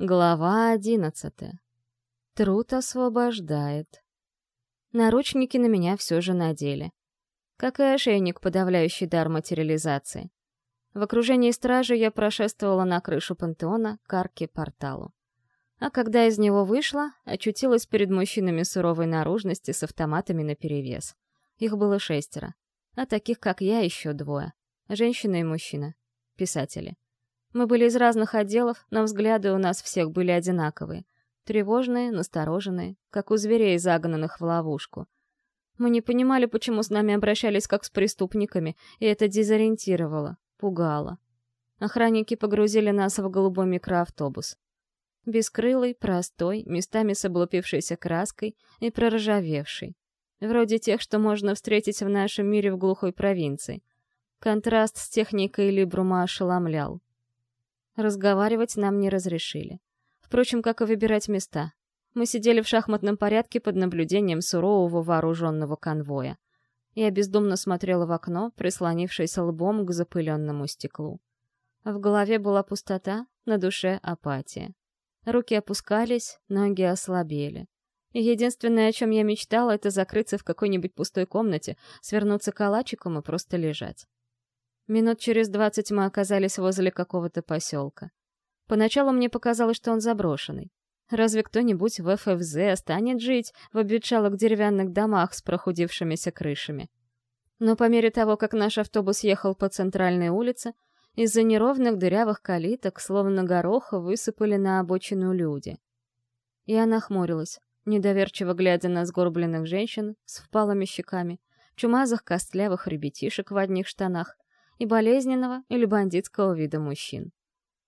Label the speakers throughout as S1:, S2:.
S1: Глава одиннадцатая. Труд освобождает. Наручники на меня все же надели. Как и ошейник, подавляющий дар материализации. В окружении стражи я прошествовала на крышу пантеона к арке порталу. А когда из него вышла, очутилась перед мужчинами суровой наружности с автоматами наперевес. Их было шестеро. А таких, как я, еще двое. Женщина и мужчина. Писатели. Мы были из разных отделов, но взгляды у нас всех были одинаковые. Тревожные, настороженные, как у зверей, загнанных в ловушку. Мы не понимали, почему с нами обращались как с преступниками, и это дезориентировало, пугало. Охранники погрузили нас в голубой микроавтобус. Бескрылый, простой, местами с облупившейся краской и проржавевший. Вроде тех, что можно встретить в нашем мире в глухой провинции. Контраст с техникой Либрума ошеломлял. Разговаривать нам не разрешили. Впрочем, как и выбирать места. Мы сидели в шахматном порядке под наблюдением сурового вооруженного конвоя. Я бездумно смотрела в окно, прислонившись лбом к запыленному стеклу. В голове была пустота, на душе апатия. Руки опускались, ноги ослабели. И единственное, о чем я мечтала, это закрыться в какой-нибудь пустой комнате, свернуться калачиком и просто лежать. Минут через двадцать мы оказались возле какого-то поселка. Поначалу мне показалось, что он заброшенный. Разве кто-нибудь в ФФЗ станет жить в обветшалых деревянных домах с прохудившимися крышами? Но по мере того, как наш автобус ехал по центральной улице, из-за неровных дырявых калиток, словно гороха, высыпали на обочину люди. Я нахмурилась, недоверчиво глядя на сгорбленных женщин с впалыми щеками, чумазых костлявых ребятишек в одних штанах, и болезненного или бандитского вида мужчин.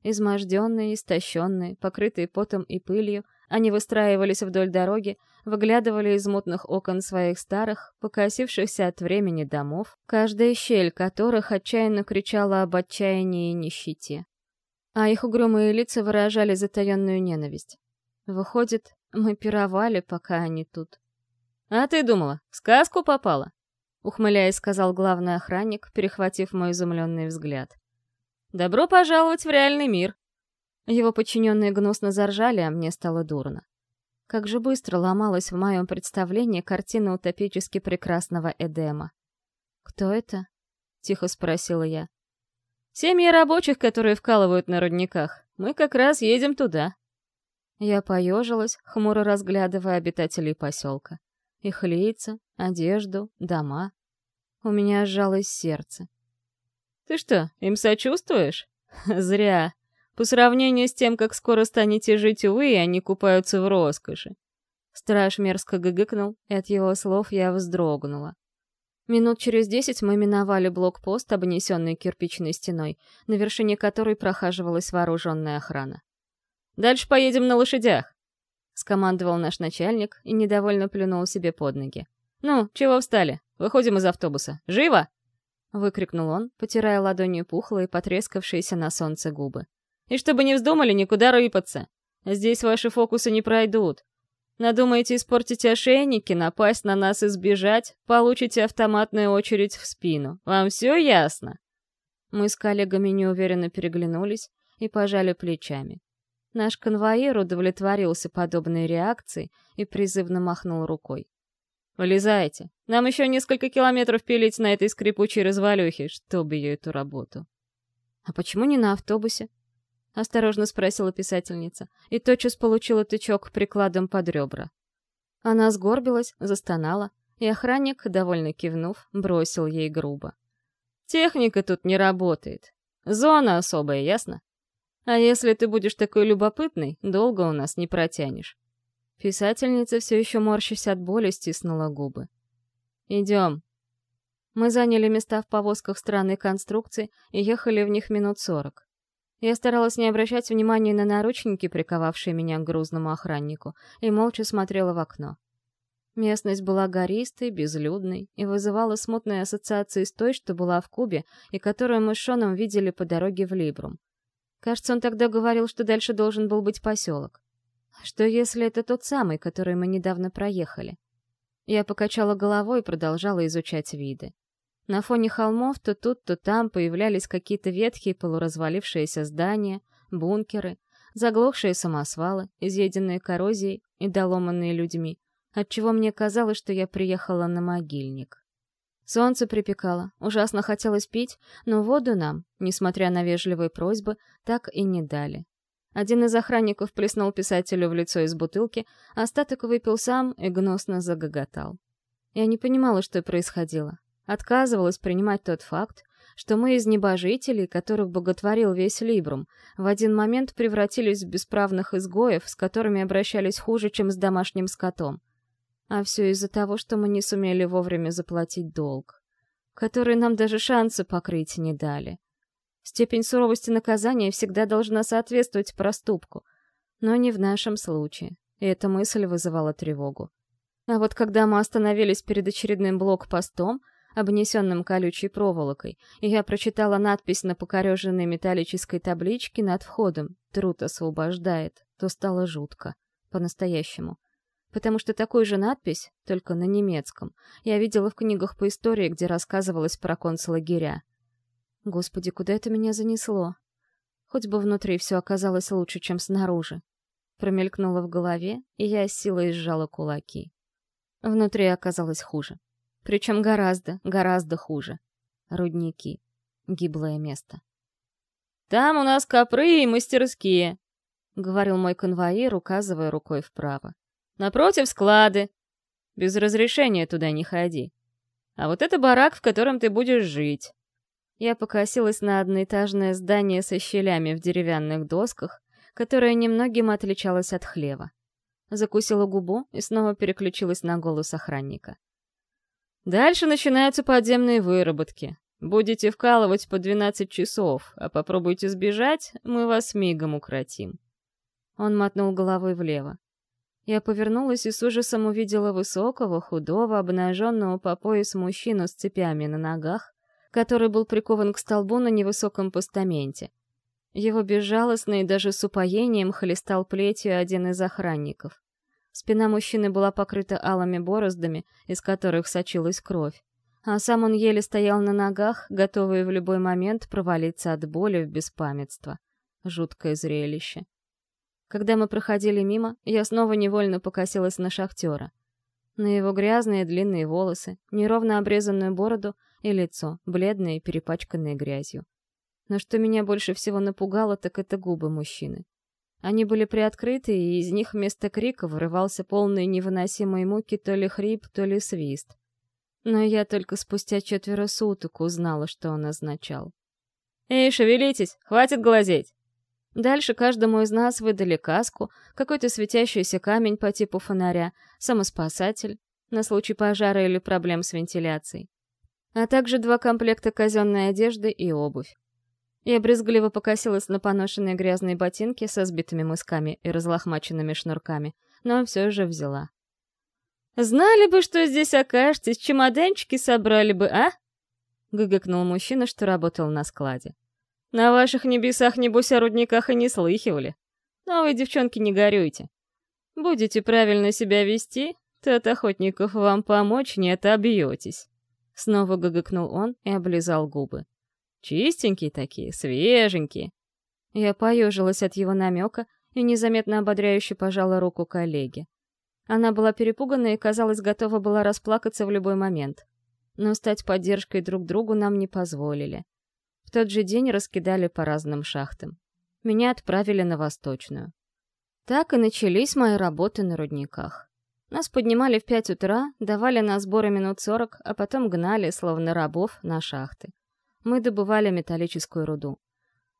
S1: Изможденные, истощенные, покрытые потом и пылью, они выстраивались вдоль дороги, выглядывали из мутных окон своих старых, покосившихся от времени домов, каждая щель которых отчаянно кричала об отчаянии и нищете. А их угрюмые лица выражали затаенную ненависть. Выходит, мы пировали, пока они тут. «А ты думала, в сказку попала?» Ухмыляясь, сказал главный охранник, перехватив мой изумленный взгляд. «Добро пожаловать в реальный мир!» Его подчиненные гнусно заржали, а мне стало дурно. Как же быстро ломалась в моем представлении картина утопически прекрасного Эдема. «Кто это?» — тихо спросила я. «Семьи рабочих, которые вкалывают на рудниках. Мы как раз едем туда». Я поежилась, хмуро разглядывая обитателей поселка. Их лица, одежду, дома. У меня сжалось сердце. «Ты что, им сочувствуешь? Зря. По сравнению с тем, как скоро станете жить вы, они купаются в роскоши». Страж мерзко гыгыкнул, и от его слов я вздрогнула. Минут через десять мы миновали блокпост, обнесенный кирпичной стеной, на вершине которой прохаживалась вооруженная охрана. «Дальше поедем на лошадях», — скомандовал наш начальник и недовольно плюнул себе под ноги. «Ну, чего встали? Выходим из автобуса. Живо!» Выкрикнул он, потирая ладонью пухлые, потрескавшиеся на солнце губы. «И чтобы не вздумали никуда рыпаться. Здесь ваши фокусы не пройдут. Надумаете испортить ошейники, напасть на нас и сбежать, получите автоматную очередь в спину. Вам все ясно?» Мы с коллегами неуверенно переглянулись и пожали плечами. Наш конвоир удовлетворился подобной реакцией и призывно махнул рукой. Вылезайте. Нам еще несколько километров пилить на этой скрипучей развалюхе, чтобы ее эту работу. А почему не на автобусе? Осторожно спросила писательница, и тотчас получила тычок прикладом под ребра. Она сгорбилась, застонала, и охранник, довольно кивнув, бросил ей грубо. «Техника тут не работает. Зона особая, ясно? А если ты будешь такой любопытный, долго у нас не протянешь. Писательница все еще морщась от боли стиснула губы. «Идем». Мы заняли места в повозках странной конструкции и ехали в них минут сорок. Я старалась не обращать внимания на наручники, приковавшие меня к грузному охраннику, и молча смотрела в окно. Местность была гористой, безлюдной и вызывала смутные ассоциации с той, что была в Кубе и которую мы с Шоном видели по дороге в Либрум. Кажется, он тогда говорил, что дальше должен был быть поселок. Что если это тот самый, который мы недавно проехали? Я покачала головой и продолжала изучать виды. На фоне холмов то тут, то там появлялись какие-то ветхие полуразвалившиеся здания, бункеры, Заглохшие самосвалы, изъеденные коррозией и доломанные людьми, отчего мне казалось, что я приехала на могильник. Солнце припекало, ужасно хотелось пить, но воду нам, несмотря на вежливые просьбы, так и не дали. Один из охранников плеснул писателю в лицо из бутылки, остаток выпил сам и гнусно загоготал. Я не понимала, что происходило. Отказывалась принимать тот факт, что мы из небожителей, которых боготворил весь Либрум, в один момент превратились в бесправных изгоев, с которыми обращались хуже, чем с домашним скотом. А все из-за того, что мы не сумели вовремя заплатить долг, который нам даже шансы покрыть не дали. Степень суровости наказания всегда должна соответствовать проступку, но не в нашем случае, и эта мысль вызывала тревогу. А вот когда мы остановились перед очередным блокпостом, обнесенным колючей проволокой, и я прочитала надпись на покореженной металлической табличке над входом «Труд освобождает», то стало жутко. По-настоящему потому что такую же надпись, только на немецком, я видела в книгах по истории, где рассказывалось про концлагеря. Господи, куда это меня занесло? Хоть бы внутри все оказалось лучше, чем снаружи. Промелькнуло в голове, и я с силой сжала кулаки. Внутри оказалось хуже. Причем гораздо, гораздо хуже. Рудники. Гиблое место. «Там у нас копры и мастерские», — говорил мой конвоир, указывая рукой вправо. Напротив склады. Без разрешения туда не ходи. А вот это барак, в котором ты будешь жить. Я покосилась на одноэтажное здание со щелями в деревянных досках, которое немногим отличалось от хлева. Закусила губу и снова переключилась на голос охранника. Дальше начинаются подземные выработки. Будете вкалывать по 12 часов, а попробуйте сбежать, мы вас мигом укротим. Он мотнул головой влево. Я повернулась и с ужасом увидела высокого, худого, обнаженного по пояс мужчину с цепями на ногах, который был прикован к столбу на невысоком постаменте. Его безжалостно и даже с упоением хлестал плетью один из охранников. Спина мужчины была покрыта алыми бороздами, из которых сочилась кровь. А сам он еле стоял на ногах, готовый в любой момент провалиться от боли в беспамятство. Жуткое зрелище. Когда мы проходили мимо, я снова невольно покосилась на шахтера. На его грязные длинные волосы, неровно обрезанную бороду и лицо, бледное и перепачканное грязью. Но что меня больше всего напугало, так это губы мужчины. Они были приоткрыты, и из них вместо крика вырывался полный невыносимой муки то ли хрип, то ли свист. Но я только спустя четверо суток узнала, что он означал. «Эй, шевелитесь! Хватит глазеть!» Дальше каждому из нас выдали каску, какой-то светящийся камень по типу фонаря, самоспасатель, на случай пожара или проблем с вентиляцией, а также два комплекта казенной одежды и обувь. Я брезгливо покосилась на поношенные грязные ботинки со сбитыми мысками и разлохмаченными шнурками, но все же взяла. «Знали бы, что здесь окажетесь, чемоданчики собрали бы, а?» — гыгыкнул мужчина, что работал на складе. На ваших небесах, небось, о рудниках и не слыхивали. Но вы, девчонки, не горюйте. Будете правильно себя вести, то от охотников вам помочь не отобьетесь. Снова гыгыкнул он и облизал губы. Чистенькие такие, свеженькие. Я поежилась от его намека и незаметно ободряюще пожала руку коллеге. Она была перепугана и, казалось, готова была расплакаться в любой момент. Но стать поддержкой друг другу нам не позволили. В тот же день раскидали по разным шахтам. Меня отправили на Восточную. Так и начались мои работы на рудниках. Нас поднимали в пять утра, давали на сборы минут сорок, а потом гнали, словно рабов, на шахты. Мы добывали металлическую руду.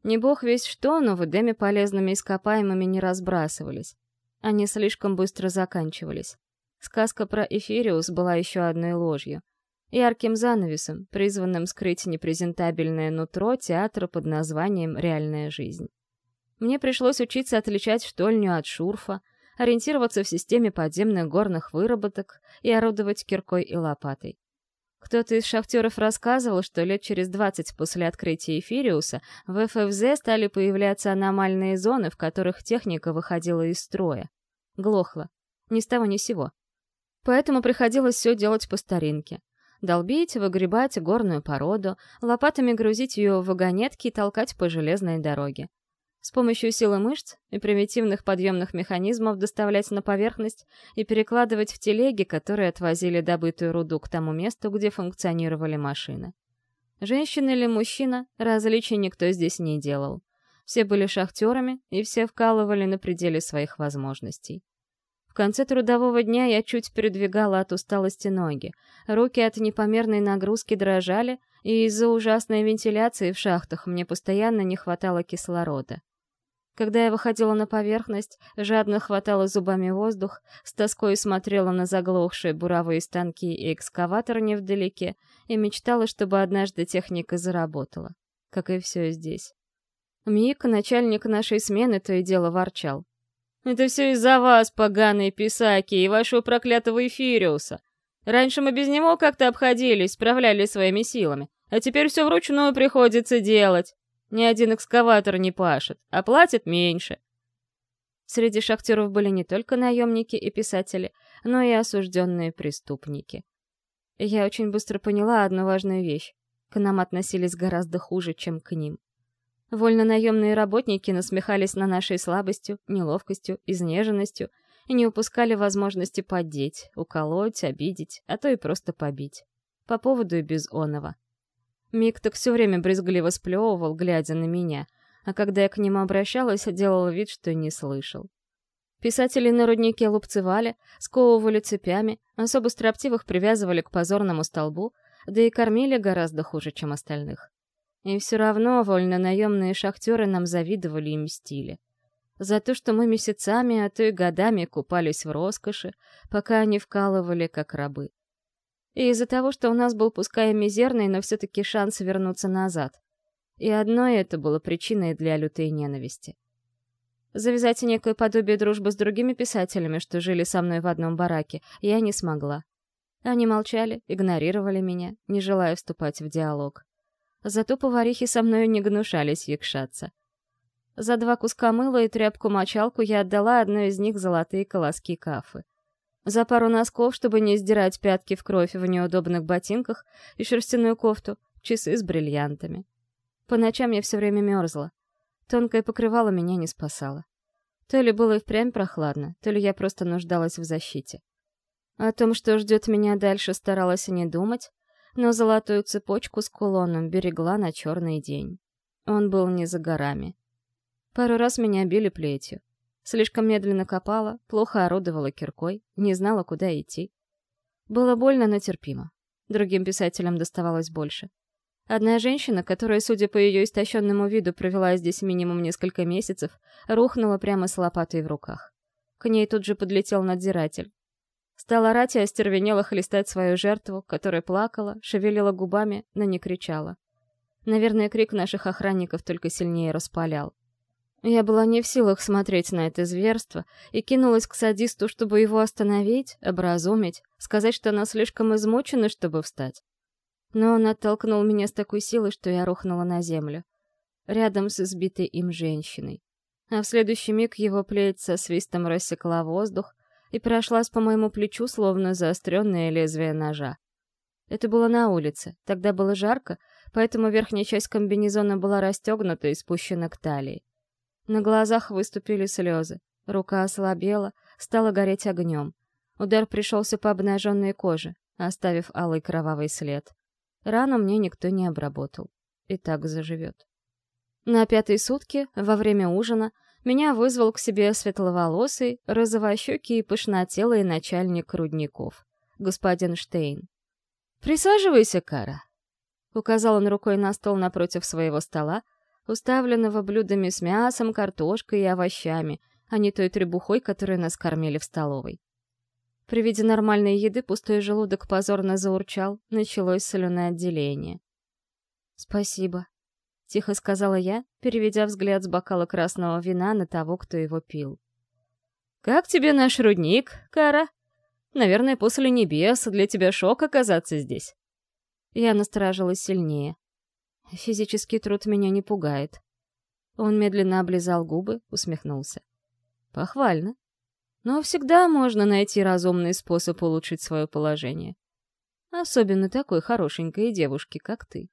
S1: Не бог весь что, но в Эдеме полезными ископаемыми не разбрасывались. Они слишком быстро заканчивались. Сказка про Эфириус была еще одной ложью — ярким занавесом, призванным скрыть непрезентабельное нутро театра под названием «Реальная жизнь». Мне пришлось учиться отличать штольню от шурфа, ориентироваться в системе подземных горных выработок и орудовать киркой и лопатой. Кто-то из шахтеров рассказывал, что лет через 20 после открытия Эфириуса в ФФЗ стали появляться аномальные зоны, в которых техника выходила из строя. Глохла. Ни с того ни сего. Поэтому приходилось все делать по старинке долбить, выгребать горную породу, лопатами грузить ее в вагонетки и толкать по железной дороге. С помощью силы мышц и примитивных подъемных механизмов доставлять на поверхность и перекладывать в телеги, которые отвозили добытую руду к тому месту, где функционировали машины. Женщина или мужчина, различий никто здесь не делал. Все были шахтерами, и все вкалывали на пределе своих возможностей. Конце трудового дня я чуть передвигала от усталости ноги. Руки от непомерной нагрузки дрожали, и из-за ужасной вентиляции в шахтах мне постоянно не хватало кислорода. Когда я выходила на поверхность, жадно хватала зубами воздух, с тоской смотрела на заглохшие буровые станки и экскаватор невдалеке и мечтала, чтобы однажды техника заработала. Как и все здесь. Мик, начальник нашей смены, то и дело ворчал. «Это все из-за вас, поганые писаки, и вашего проклятого Эфириуса. Раньше мы без него как-то обходились, справлялись своими силами, а теперь все вручную приходится делать. Ни один экскаватор не пашет, а платит меньше». Среди шахтеров были не только наемники и писатели, но и осужденные преступники. Я очень быстро поняла одну важную вещь. К нам относились гораздо хуже, чем к ним. Вольно-наемные работники насмехались на нашей слабостью, неловкостью, изнеженностью и не упускали возможности поддеть, уколоть, обидеть, а то и просто побить. По поводу и без оного. Мик так все время брезгливо сплевывал, глядя на меня, а когда я к нему обращалась, делал вид, что не слышал. Писатели на руднике лупцевали, сковывали цепями, особо строптивых привязывали к позорному столбу, да и кормили гораздо хуже, чем остальных. И все равно вольно-наемные шахтеры нам завидовали и мстили. За то, что мы месяцами, а то и годами купались в роскоши, пока они вкалывали как рабы. И из-за того, что у нас был пускай и мизерный, но все-таки шанс вернуться назад. И одно это было причиной для лютой ненависти. Завязать некое подобие дружбы с другими писателями, что жили со мной в одном бараке, я не смогла. Они молчали, игнорировали меня, не желая вступать в диалог. Зато поварихи со мною не гнушались якшаться. За два куска мыла и тряпку-мочалку я отдала одной из них золотые колоски кафы. За пару носков, чтобы не сдирать пятки в кровь в неудобных ботинках, и шерстяную кофту, часы с бриллиантами. По ночам я все время мерзла. Тонкое покрывало меня не спасало. То ли было и впрямь прохладно, то ли я просто нуждалась в защите. О том, что ждет меня дальше, старалась и не думать, но золотую цепочку с кулоном берегла на черный день. Он был не за горами. Пару раз меня били плетью. Слишком медленно копала, плохо орудовала киркой, не знала, куда идти. Было больно, но терпимо. Другим писателям доставалось больше. Одна женщина, которая, судя по ее истощенному виду, провела здесь минимум несколько месяцев, рухнула прямо с лопатой в руках. К ней тут же подлетел надзиратель, Стала орать и остервенела хлестать свою жертву, которая плакала, шевелила губами, но не кричала. Наверное, крик наших охранников только сильнее распалял. Я была не в силах смотреть на это зверство и кинулась к садисту, чтобы его остановить, образумить, сказать, что она слишком измучена, чтобы встать. Но он оттолкнул меня с такой силой, что я рухнула на землю, рядом с избитой им женщиной. А в следующий миг его плеть со свистом рассекла воздух, и прошлась по моему плечу, словно заостренное лезвие ножа. Это было на улице, тогда было жарко, поэтому верхняя часть комбинезона была расстегнута и спущена к талии. На глазах выступили слезы, рука ослабела, стала гореть огнем. Удар пришелся по обнаженной коже, оставив алый кровавый след. Рану мне никто не обработал. И так заживет. На пятой сутки, во время ужина, меня вызвал к себе светловолосый, розовощекий и пышнотелый начальник рудников, господин Штейн. «Присаживайся, Кара», — указал он рукой на стол напротив своего стола, уставленного блюдами с мясом, картошкой и овощами, а не той требухой, которой нас кормили в столовой. При виде нормальной еды пустой желудок позорно заурчал, началось соленое отделение. «Спасибо», — тихо сказала я, переведя взгляд с бокала красного вина на того, кто его пил. «Как тебе наш рудник, Кара? Наверное, после небес для тебя шок оказаться здесь». Я насторожилась сильнее. Физический труд меня не пугает. Он медленно облизал губы, усмехнулся. «Похвально. Но всегда можно найти разумный способ улучшить свое положение. Особенно такой хорошенькой девушке, как ты».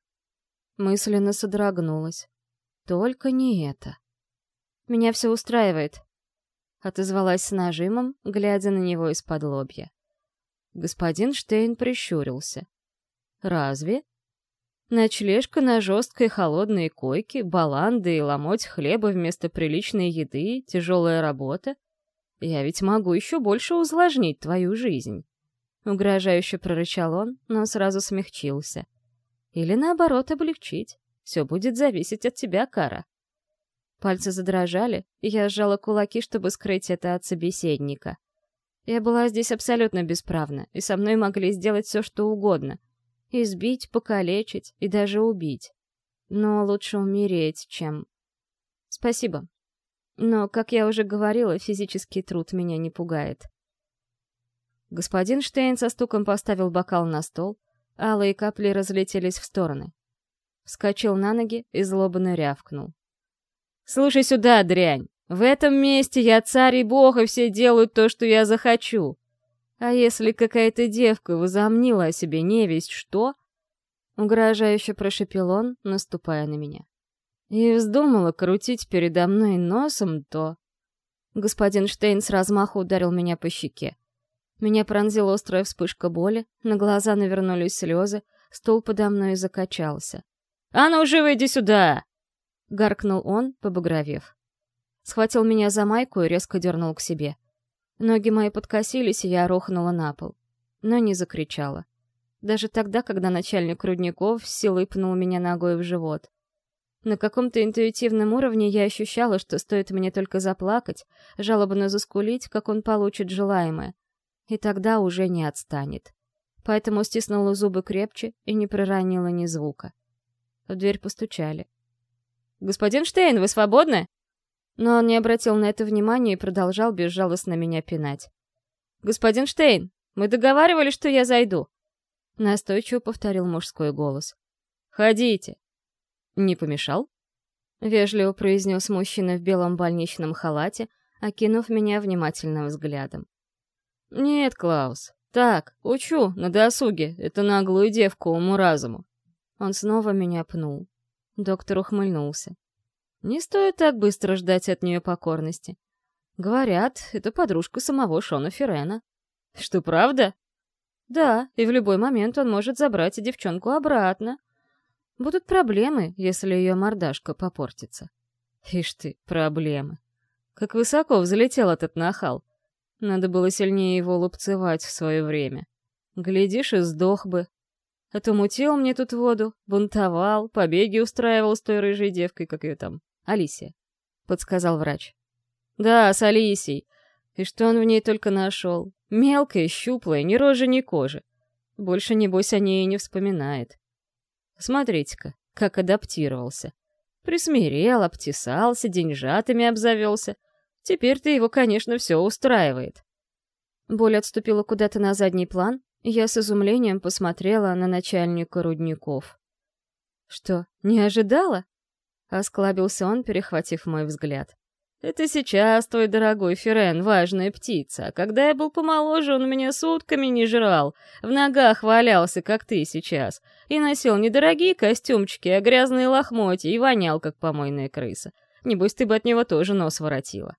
S1: Мысленно содрогнулась. Только не это. Меня все устраивает. Отозвалась с нажимом, глядя на него из-под лобья. Господин Штейн прищурился. «Разве?» Ночлежка на жесткой холодной койке, баланды и ломоть хлеба вместо приличной еды, тяжелая работа. Я ведь могу еще больше усложнить твою жизнь. Угрожающе прорычал он, но сразу смягчился. Или наоборот облегчить. Все будет зависеть от тебя, Кара. Пальцы задрожали, и я сжала кулаки, чтобы скрыть это от собеседника. Я была здесь абсолютно бесправна, и со мной могли сделать все, что угодно. Избить, покалечить и даже убить. Но лучше умереть, чем... Спасибо. Но, как я уже говорила, физический труд меня не пугает. Господин Штейн со стуком поставил бокал на стол, алые капли разлетелись в стороны. Вскочил на ноги и злобно рявкнул. «Слушай сюда, дрянь! В этом месте я царь и бог, и все делают то, что я захочу. А если какая-то девка возомнила о себе не весть что...» Угрожающе прошепел он, наступая на меня. И вздумала крутить передо мной носом, то... Господин Штейн с размаху ударил меня по щеке. Меня пронзила острая вспышка боли, на глаза навернулись слезы, стул подо мной закачался. «А ну, живо иди сюда!» — гаркнул он, побагровев. Схватил меня за майку и резко дернул к себе. Ноги мои подкосились, и я рухнула на пол. Но не закричала. Даже тогда, когда начальник Рудников силой пнул меня ногой в живот. На каком-то интуитивном уровне я ощущала, что стоит мне только заплакать, жалобно заскулить, как он получит желаемое. И тогда уже не отстанет. Поэтому стиснула зубы крепче и не проронила ни звука. В дверь постучали. «Господин Штейн, вы свободны?» Но он не обратил на это внимания и продолжал безжалостно меня пинать. «Господин Штейн, мы договаривались, что я зайду!» Настойчиво повторил мужской голос. «Ходите!» «Не помешал?» Вежливо произнес мужчина в белом больничном халате, окинув меня внимательным взглядом. «Нет, Клаус. Так, учу, на досуге, эту наглую девку уму-разуму. Он снова меня пнул. Доктор ухмыльнулся. Не стоит так быстро ждать от нее покорности. Говорят, это подружка самого Шона Ферена. Что, правда? Да, и в любой момент он может забрать девчонку обратно. Будут проблемы, если ее мордашка попортится. Ишь ты, проблемы. Как высоко взлетел этот нахал. Надо было сильнее его лупцевать в свое время. Глядишь, и сдох бы, а то мутил мне тут воду, бунтовал, побеги устраивал с той рыжей девкой, как ее там, Алисия, — подсказал врач. Да, с Алисией. И что он в ней только нашел? Мелкая, щуплая, ни рожи, ни кожи. Больше, небось, о ней и не вспоминает. Смотрите-ка, как адаптировался. Присмирел, обтесался, деньжатами обзавелся. Теперь-то его, конечно, все устраивает. Боль отступила куда-то на задний план, я с изумлением посмотрела на начальника рудников. «Что, не ожидала?» — осклабился он, перехватив мой взгляд. «Это сейчас твой дорогой Ферен, важная птица. А когда я был помоложе, он меня сутками не жрал, в ногах валялся, как ты сейчас, и носил не дорогие костюмчики, а грязные лохмотья, и вонял, как помойная крыса. Небось, ты бы от него тоже нос воротила».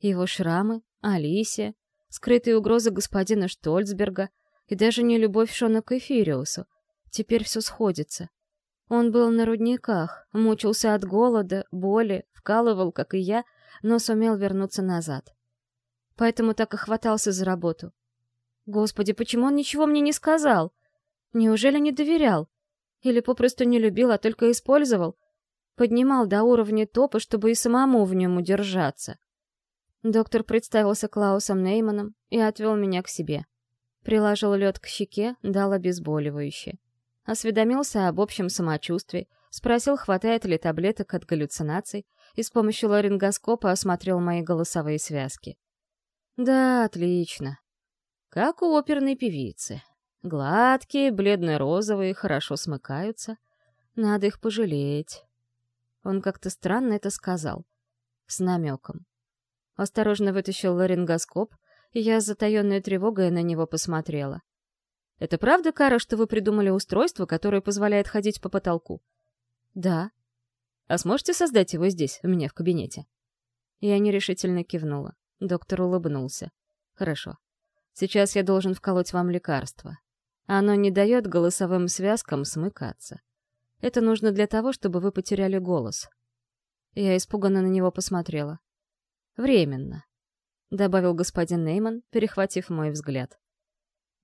S1: Его шрамы, Алисия, скрытые угрозы господина Штольцберга и даже не любовь Шона к Эфириусу. Теперь все сходится. Он был на рудниках, мучился от голода, боли, вкалывал, как и я, но сумел вернуться назад. Поэтому так и хватался за работу. Господи, почему он ничего мне не сказал? Неужели не доверял? Или попросту не любил, а только использовал? Поднимал до уровня топа, чтобы и самому в нем удержаться. Доктор представился Клаусом Нейманом и отвел меня к себе. Приложил лед к щеке, дал обезболивающее. Осведомился об общем самочувствии, спросил, хватает ли таблеток от галлюцинаций, и с помощью ларингоскопа осмотрел мои голосовые связки. Да, отлично. Как у оперной певицы. Гладкие, бледно-розовые, хорошо смыкаются. Надо их пожалеть. Он как-то странно это сказал. С намеком. Осторожно вытащил ларингоскоп, и я с затаенной тревогой на него посмотрела. «Это правда, Кара, что вы придумали устройство, которое позволяет ходить по потолку?» «Да». «А сможете создать его здесь, у меня в кабинете?» Я нерешительно кивнула. Доктор улыбнулся. «Хорошо. Сейчас я должен вколоть вам лекарство. Оно не дает голосовым связкам смыкаться. Это нужно для того, чтобы вы потеряли голос». Я испуганно на него посмотрела. «Временно», — добавил господин Нейман, перехватив мой взгляд.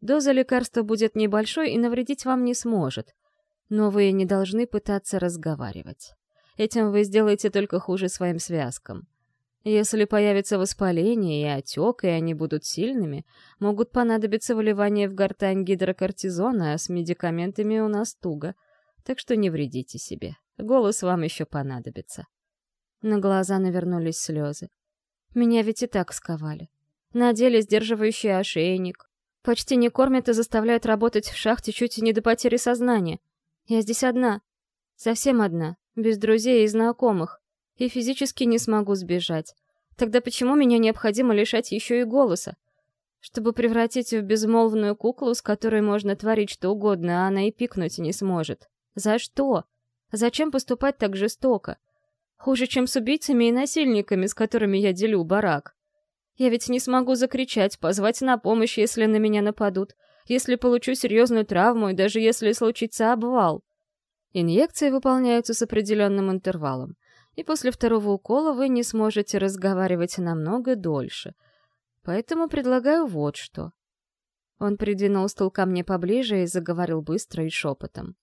S1: «Доза лекарства будет небольшой и навредить вам не сможет, но вы не должны пытаться разговаривать. Этим вы сделаете только хуже своим связкам. Если появится воспаление и отек, и они будут сильными, могут понадобиться выливание в гортань гидрокортизона, а с медикаментами у нас туго. Так что не вредите себе. Голос вам еще понадобится. На глаза навернулись слезы. Меня ведь и так сковали. Надели сдерживающий ошейник. Почти не кормят и заставляют работать в шахте чуть не до потери сознания. Я здесь одна. Совсем одна, без друзей и знакомых и физически не смогу сбежать. Тогда почему меня необходимо лишать еще и голоса? Чтобы превратить в безмолвную куклу, с которой можно творить что угодно, а она и пикнуть не сможет. За что? Зачем поступать так жестоко? Хуже, чем с убийцами и насильниками, с которыми я делю барак. Я ведь не смогу закричать, позвать на помощь, если на меня нападут, если получу серьезную травму и даже если случится обвал. Инъекции выполняются с определенным интервалом и после второго укола вы не сможете разговаривать намного дольше. Поэтому предлагаю вот что. Он придвинул стул ко мне поближе и заговорил быстро и шепотом.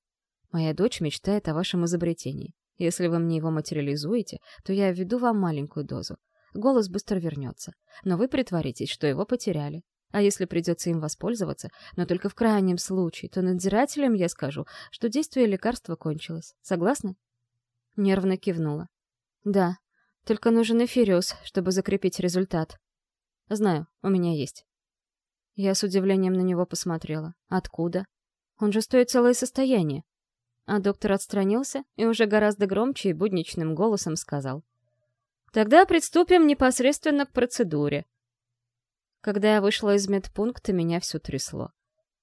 S1: «Моя дочь мечтает о вашем изобретении. Если вы мне его материализуете, то я введу вам маленькую дозу. Голос быстро вернется. Но вы притворитесь, что его потеряли. А если придется им воспользоваться, но только в крайнем случае, то надзирателям я скажу, что действие лекарства кончилось. Согласны?» Нервно кивнула. Да, только нужен эфириус, чтобы закрепить результат. Знаю, у меня есть. Я с удивлением на него посмотрела. Откуда? Он же стоит целое состояние. А доктор отстранился и уже гораздо громче и будничным голосом сказал. Тогда приступим непосредственно к процедуре. Когда я вышла из медпункта, меня все трясло.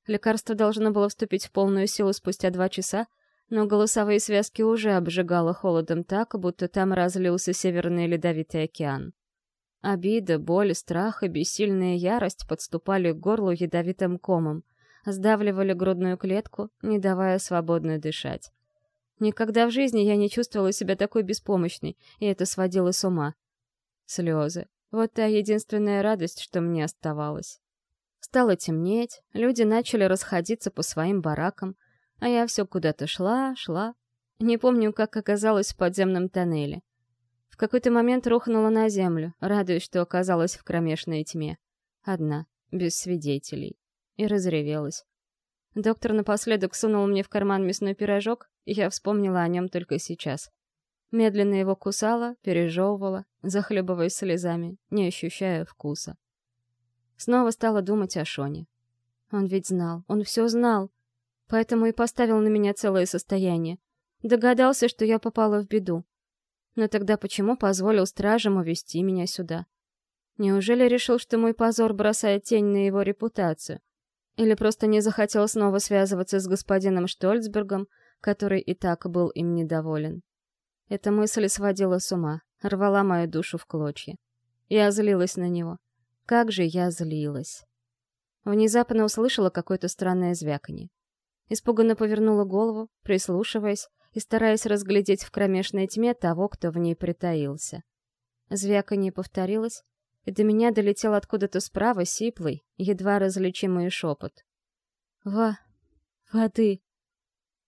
S1: Лекарство должно было вступить в полную силу спустя два часа, но голосовые связки уже обжигало холодом так, будто там разлился Северный Ледовитый океан. Обида, боль, страх и бессильная ярость подступали к горлу ядовитым комом, сдавливали грудную клетку, не давая свободно дышать. Никогда в жизни я не чувствовала себя такой беспомощной, и это сводило с ума. Слезы. Вот та единственная радость, что мне оставалась. Стало темнеть, люди начали расходиться по своим баракам, а я все куда-то шла, шла. Не помню, как оказалась в подземном тоннеле. В какой-то момент рухнула на землю, радуясь, что оказалась в кромешной тьме. Одна, без свидетелей. И разревелась. Доктор напоследок сунул мне в карман мясной пирожок, и я вспомнила о нем только сейчас. Медленно его кусала, пережевывала, захлебываясь слезами, не ощущая вкуса. Снова стала думать о Шоне. Он ведь знал, он все знал поэтому и поставил на меня целое состояние. Догадался, что я попала в беду. Но тогда почему позволил стражам увести меня сюда? Неужели решил, что мой позор бросает тень на его репутацию? Или просто не захотел снова связываться с господином Штольцбергом, который и так был им недоволен? Эта мысль сводила с ума, рвала мою душу в клочья. Я злилась на него. Как же я злилась. Внезапно услышала какое-то странное звяканье. Испуганно повернула голову, прислушиваясь и стараясь разглядеть в кромешной тьме того, кто в ней притаился. Звяканье повторилось, и до меня долетел откуда-то справа сиплый, едва различимый шепот. «Ва... воды...»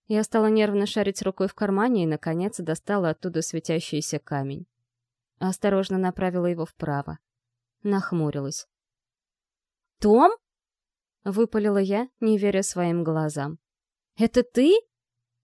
S1: Я стала нервно шарить рукой в кармане и, наконец, достала оттуда светящийся камень. Осторожно направила его вправо. Нахмурилась. «Том?» — выпалила я, не веря своим глазам. «Это ты?»